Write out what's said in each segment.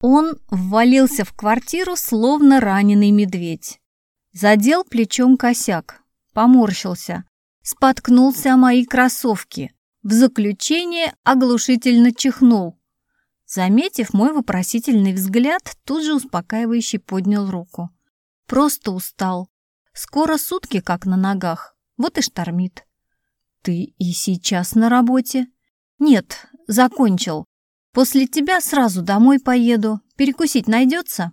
Он ввалился в квартиру, словно раненый медведь. Задел плечом косяк, поморщился, споткнулся о мои кроссовки. В заключение оглушительно чихнул. Заметив мой вопросительный взгляд, тут же успокаивающе поднял руку. Просто устал. Скоро сутки как на ногах, вот и штормит. Ты и сейчас на работе? Нет, закончил. После тебя сразу домой поеду. Перекусить найдется?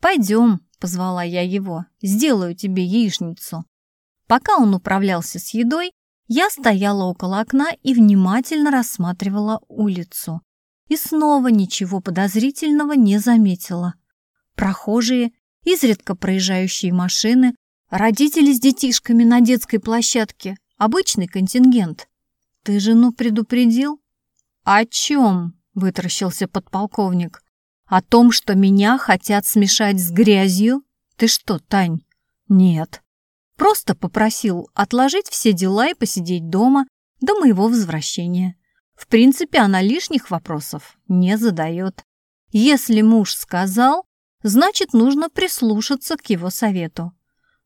Пойдем, позвала я его. Сделаю тебе яичницу. Пока он управлялся с едой, я стояла около окна и внимательно рассматривала улицу. И снова ничего подозрительного не заметила. Прохожие, изредка проезжающие машины, родители с детишками на детской площадке, обычный контингент. Ты жену предупредил? О чем? Вытаращился подполковник. О том, что меня хотят смешать с грязью? Ты что, Тань? Нет. Просто попросил отложить все дела и посидеть дома до моего возвращения. В принципе, она лишних вопросов не задает. Если муж сказал, значит, нужно прислушаться к его совету.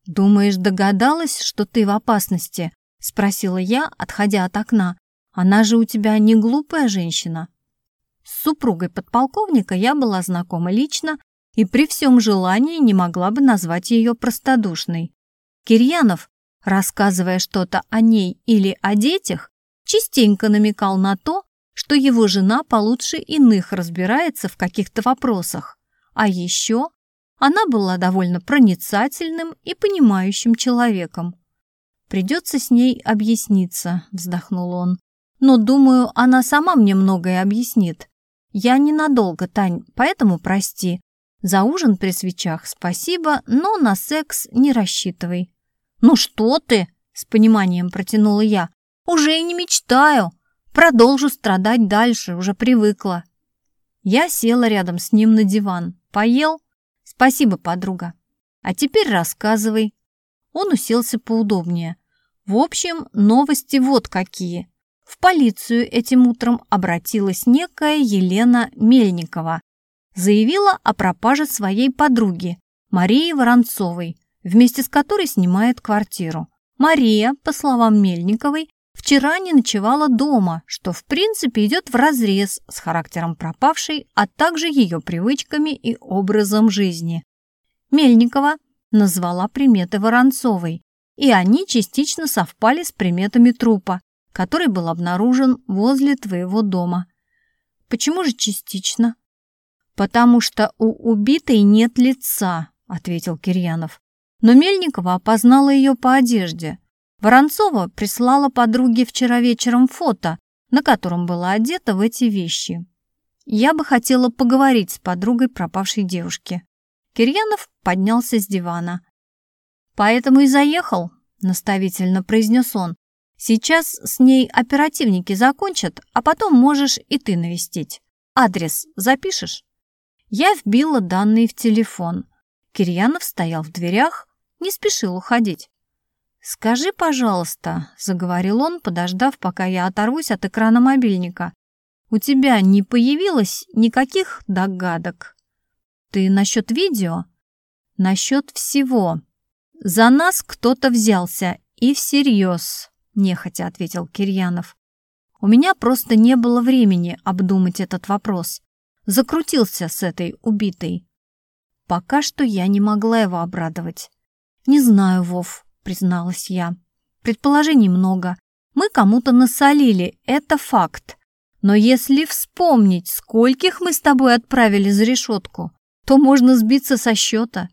«Думаешь, догадалась, что ты в опасности?» — спросила я, отходя от окна. «Она же у тебя не глупая женщина». С супругой подполковника я была знакома лично и при всем желании не могла бы назвать ее простодушной. Кирьянов, рассказывая что-то о ней или о детях, частенько намекал на то, что его жена получше иных разбирается в каких-то вопросах. А еще она была довольно проницательным и понимающим человеком. «Придется с ней объясниться», — вздохнул он. «Но, думаю, она сама мне многое объяснит. Я ненадолго, Тань, поэтому прости. За ужин при свечах спасибо, но на секс не рассчитывай. «Ну что ты?» — с пониманием протянула я. «Уже и не мечтаю. Продолжу страдать дальше, уже привыкла». Я села рядом с ним на диван. «Поел?» «Спасибо, подруга. А теперь рассказывай». Он уселся поудобнее. В общем, новости вот какие. В полицию этим утром обратилась некая Елена Мельникова. Заявила о пропаже своей подруги, Марии Воронцовой, вместе с которой снимает квартиру. Мария, по словам Мельниковой, вчера не ночевала дома, что в принципе идет вразрез с характером пропавшей, а также ее привычками и образом жизни. Мельникова назвала приметы Воронцовой, и они частично совпали с приметами трупа, который был обнаружен возле твоего дома. Почему же частично? Потому что у убитой нет лица, ответил Кирьянов. Но Мельникова опознала ее по одежде. Воронцова прислала подруге вчера вечером фото, на котором была одета в эти вещи. Я бы хотела поговорить с подругой пропавшей девушки. Кирьянов поднялся с дивана. «Поэтому и заехал», — наставительно произнес он. «Сейчас с ней оперативники закончат, а потом можешь и ты навестить. Адрес запишешь?» Я вбила данные в телефон. Кирьянов стоял в дверях, не спешил уходить. «Скажи, пожалуйста», — заговорил он, подождав, пока я оторвусь от экрана мобильника, «у тебя не появилось никаких догадок?» «Ты насчет видео?» «Насчет всего. За нас кто-то взялся, и всерьез», — нехотя ответил Кирьянов. «У меня просто не было времени обдумать этот вопрос. Закрутился с этой убитой. Пока что я не могла его обрадовать. «Не знаю, Вов», — призналась я. «Предположений много. Мы кому-то насолили, это факт. Но если вспомнить, скольких мы с тобой отправили за решетку, то можно сбиться со счета.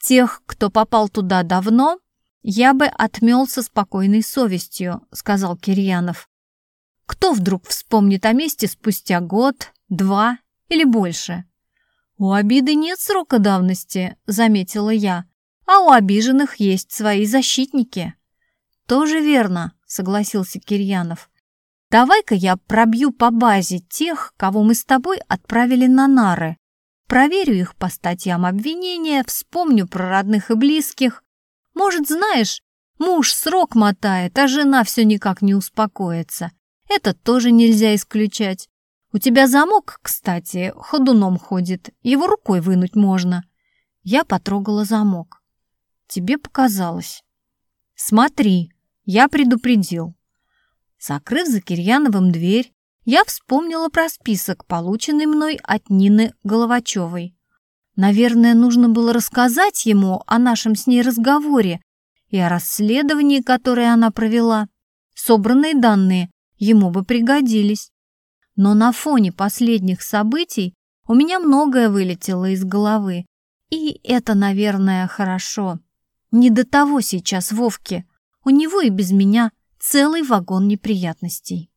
Тех, кто попал туда давно, я бы отмел со спокойной совестью», — сказал Кирьянов. «Кто вдруг вспомнит о месте спустя год, два или больше?» «У обиды нет срока давности», — заметила я, «а у обиженных есть свои защитники». «Тоже верно», — согласился Кирьянов. «Давай-ка я пробью по базе тех, кого мы с тобой отправили на нары. Проверю их по статьям обвинения, вспомню про родных и близких. Может, знаешь, муж срок мотает, а жена все никак не успокоится. Это тоже нельзя исключать. У тебя замок, кстати, ходуном ходит. Его рукой вынуть можно. Я потрогала замок. Тебе показалось. Смотри, я предупредил. Закрыв за Кирьяновым дверь, я вспомнила про список, полученный мной от Нины Головачевой. Наверное, нужно было рассказать ему о нашем с ней разговоре и о расследовании, которое она провела. Собранные данные ему бы пригодились. Но на фоне последних событий у меня многое вылетело из головы. И это, наверное, хорошо. Не до того сейчас Вовке. У него и без меня целый вагон неприятностей.